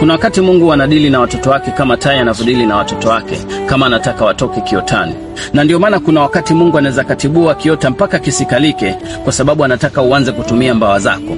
Kuna wakati Mungu anadili na watoto wake kama tai anavyodili na watoto wake, kama anataka watoke kiotani. Na ndio maana kuna wakati Mungu anaweza katibua kiota mpaka kisikalike, kwa sababu anataka uanze kutumia mbawa zako.